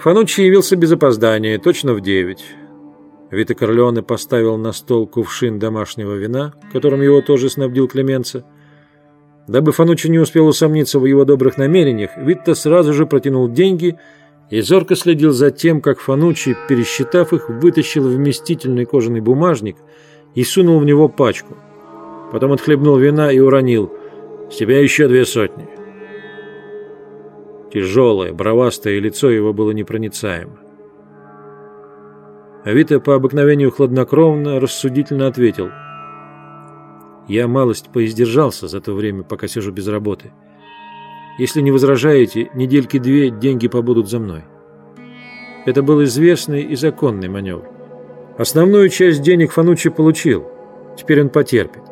Фануччи явился без опоздания, точно в девять. Вита Корлеоне поставил на стол кувшин домашнего вина, которым его тоже снабдил Клеменца. Дабы Фануччи не успел усомниться в его добрых намерениях, Витта сразу же протянул деньги и зорко следил за тем, как Фануччи, пересчитав их, вытащил вместительный кожаный бумажник и сунул в него пачку. Потом отхлебнул вина и уронил «С тебя еще две сотни». Тяжелое, бровастое лицо его было непроницаемо. Авито по обыкновению хладнокровно, рассудительно ответил. «Я малость поиздержался за то время, пока сижу без работы. Если не возражаете, недельки две деньги побудут за мной». Это был известный и законный маневр. Основную часть денег Фануччи получил. Теперь он потерпит.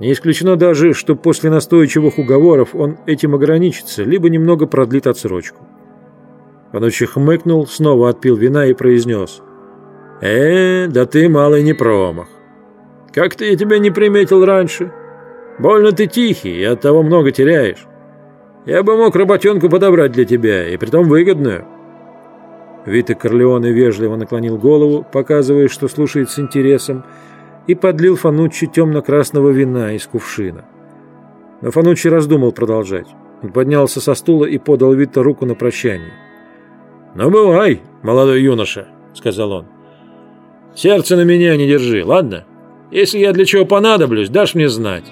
Не исключено даже, что после настойчивых уговоров он этим ограничится, либо немного продлит отсрочку. Фануччи хмыкнул, снова отпил вина и произнес – «Э, да ты малый не промах. Как-то я тебя не приметил раньше. Больно ты тихий и оттого много теряешь. Я бы мог работенку подобрать для тебя, и притом выгодную». Вита Корлеоне вежливо наклонил голову, показывая, что слушает с интересом, и подлил Фануччи темно-красного вина из кувшина. Но Фануччи раздумал продолжать. Он поднялся со стула и подал Вита руку на прощание. «Ну, бывай, молодой юноша», — сказал он. Сердце на меня не держи, ладно? Если я для чего понадоблюсь, дашь мне знать.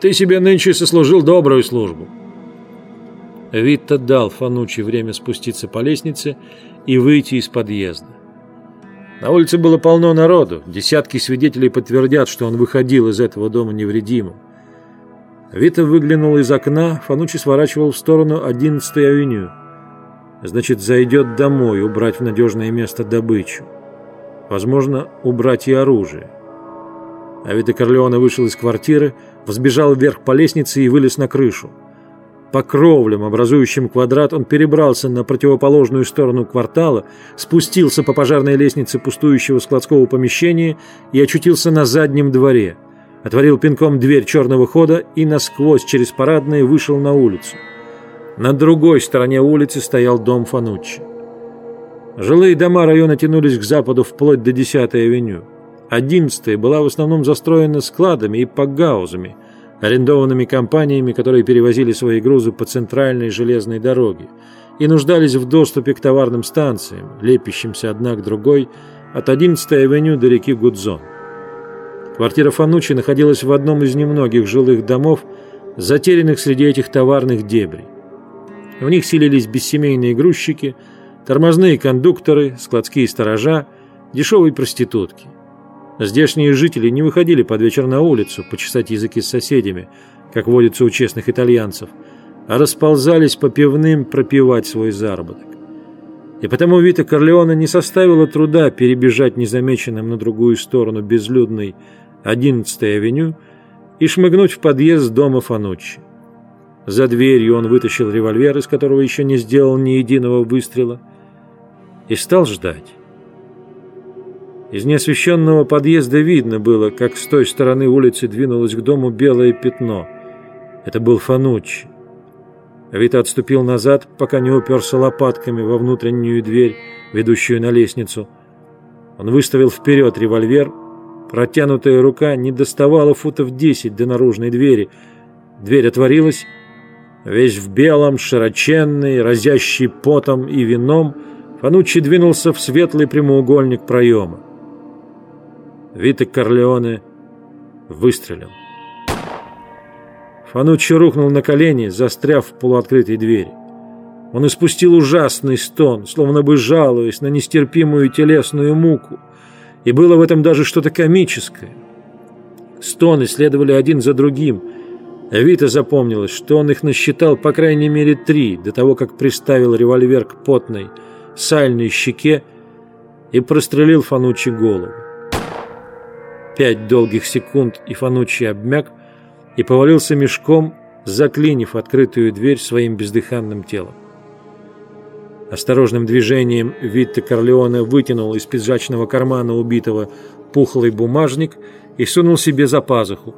Ты себе нынче сослужил добрую службу». Витта дал Фанучи время спуститься по лестнице и выйти из подъезда. На улице было полно народу, десятки свидетелей подтвердят, что он выходил из этого дома невредимым. Вита выглянул из окна, Фанучи сворачивал в сторону 11-й авеню. Значит, зайдет домой убрать в надежное место добычу. Возможно, убрать и оружие. Авито Корлеоне вышел из квартиры, взбежал вверх по лестнице и вылез на крышу. По кровлям, образующим квадрат, он перебрался на противоположную сторону квартала, спустился по пожарной лестнице пустующего складского помещения и очутился на заднем дворе. Отворил пинком дверь черного хода и насквозь через парадные вышел на улицу. На другой стороне улицы стоял дом Фануччи. Жилые дома района тянулись к западу вплоть до 10-й авеню. 11-я была в основном застроена складами и пакгаузами, арендованными компаниями, которые перевозили свои грузы по центральной железной дороге и нуждались в доступе к товарным станциям, лепящимся одна к другой от 11-й авеню до реки Гудзон. Квартира Фанучи находилась в одном из немногих жилых домов, затерянных среди этих товарных дебрей. В них селились бессемейные грузчики – Тормозные кондукторы, складские сторожа, дешевые проститутки. Здешние жители не выходили под вечер на улицу почесать языки с соседями, как водится у честных итальянцев, а расползались по пивным пропивать свой заработок. И потому Вита Корлеона не составило труда перебежать незамеченным на другую сторону безлюдной 11-й авеню и шмыгнуть в подъезд дома Фануччи. За дверью он вытащил револьвер, из которого еще не сделал ни единого выстрела – и стал ждать. Из неосвещенного подъезда видно было, как с той стороны улицы двинулось к дому белое пятно. Это был Фануччи. Вита отступил назад, пока не уперся лопатками во внутреннюю дверь, ведущую на лестницу. Он выставил вперед револьвер. Протянутая рука не доставала футов десять до наружной двери. Дверь отворилась. Весь в белом, широченный, разящий потом и вином – Фануччи двинулся в светлый прямоугольник проема. Витек Корлеоне выстрелил. Фануччи рухнул на колени, застряв в полуоткрытой двери. Он испустил ужасный стон, словно бы жалуясь на нестерпимую телесную муку, и было в этом даже что-то комическое. Стоны следовали один за другим. Вита запомнилось, что он их насчитал по крайней мере три, до того, как приставил револьвер к потной, сальной щеке и прострелил Фанучи голову. Пять долгих секунд, и Фанучи обмяк и повалился мешком, заклинив открытую дверь своим бездыханным телом. Осторожным движением Витте Корлеоне вытянул из пиджачного кармана убитого пухлый бумажник и сунул себе за пазуху.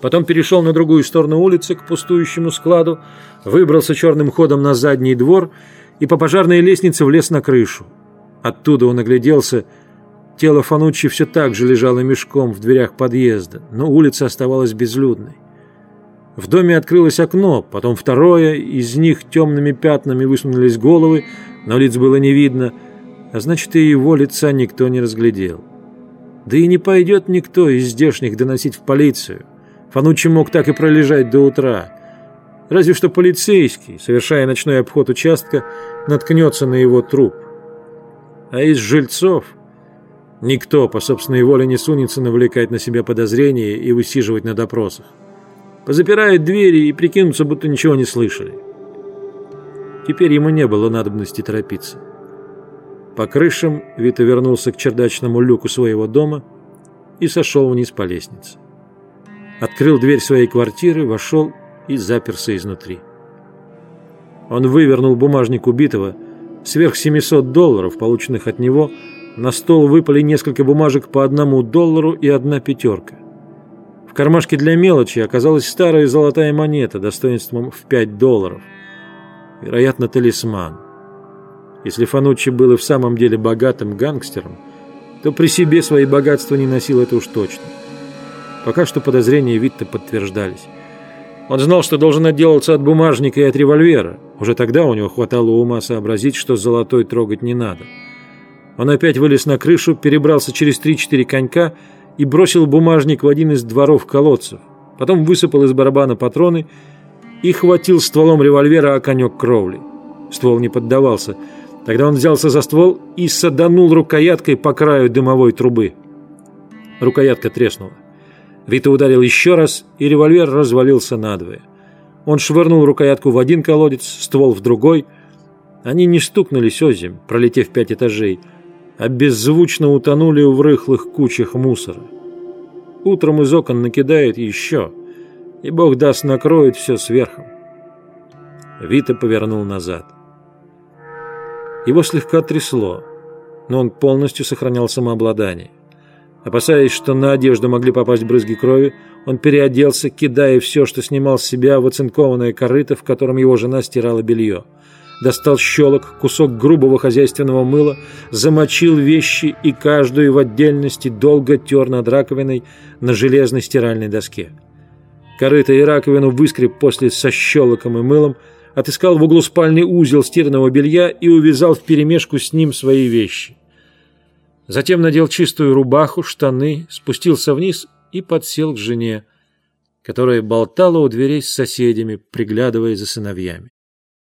Потом перешел на другую сторону улицы к пустующему складу, выбрался черным ходом на задний двор и по пожарной лестнице влез на крышу. Оттуда он огляделся. Тело Фануччи все так же лежало мешком в дверях подъезда, но улица оставалась безлюдной. В доме открылось окно, потом второе, из них темными пятнами высунулись головы, но лиц было не видно, а значит, и его лица никто не разглядел. Да и не пойдет никто из здешних доносить в полицию. Фануччи мог так и пролежать до утра. Разве что полицейский, совершая ночной обход участка, наткнется на его труп. А из жильцов никто по собственной воле не сунется навлекать на себя подозрения и высиживать на допросах. Позапирают двери и прикинутся, будто ничего не слышали. Теперь ему не было надобности торопиться. По крышам Вита вернулся к чердачному люку своего дома и сошел вниз по лестнице. Открыл дверь своей квартиры, вошел и заперся изнутри. Он вывернул бумажник убитого, сверх 700 долларов, полученных от него, на стол выпали несколько бумажек по одному доллару и одна пятерка. В кармашке для мелочи оказалась старая золотая монета достоинством в 5 долларов. Вероятно, талисман. Если Фануччи был и в самом деле богатым гангстером, то при себе свои богатства не носил это уж точно. Пока что подозрения Витта подтверждались. Он знал, что должен отделаться от бумажника и от револьвера. Уже тогда у него хватало ума сообразить, что золотой трогать не надо. Он опять вылез на крышу, перебрался через три-четыре конька и бросил бумажник в один из дворов колодцев. Потом высыпал из барабана патроны и хватил стволом револьвера о конек кровли. Ствол не поддавался. Тогда он взялся за ствол и саданул рукояткой по краю дымовой трубы. Рукоятка треснула. Вита ударил еще раз, и револьвер развалился надвое. Он швырнул рукоятку в один колодец, ствол в другой. Они не стукнулись озимь, пролетев пять этажей, а беззвучно утонули в рыхлых кучах мусора. Утром из окон накидает еще, и бог даст накроет все сверху. Вита повернул назад. Его слегка трясло, но он полностью сохранял самообладание. Опасаясь, что на одежду могли попасть брызги крови, он переоделся, кидая все, что снимал с себя, в оцинкованное корыто, в котором его жена стирала белье. Достал щелок, кусок грубого хозяйственного мыла, замочил вещи и каждую в отдельности долго тер над раковиной на железной стиральной доске. Корыто и раковину выскреб после со щелоком и мылом, отыскал в углу спальни узел стиранного белья и увязал вперемешку с ним свои вещи. Затем надел чистую рубаху, штаны, спустился вниз и подсел к жене, которая болтала у дверей с соседями, приглядывая за сыновьями.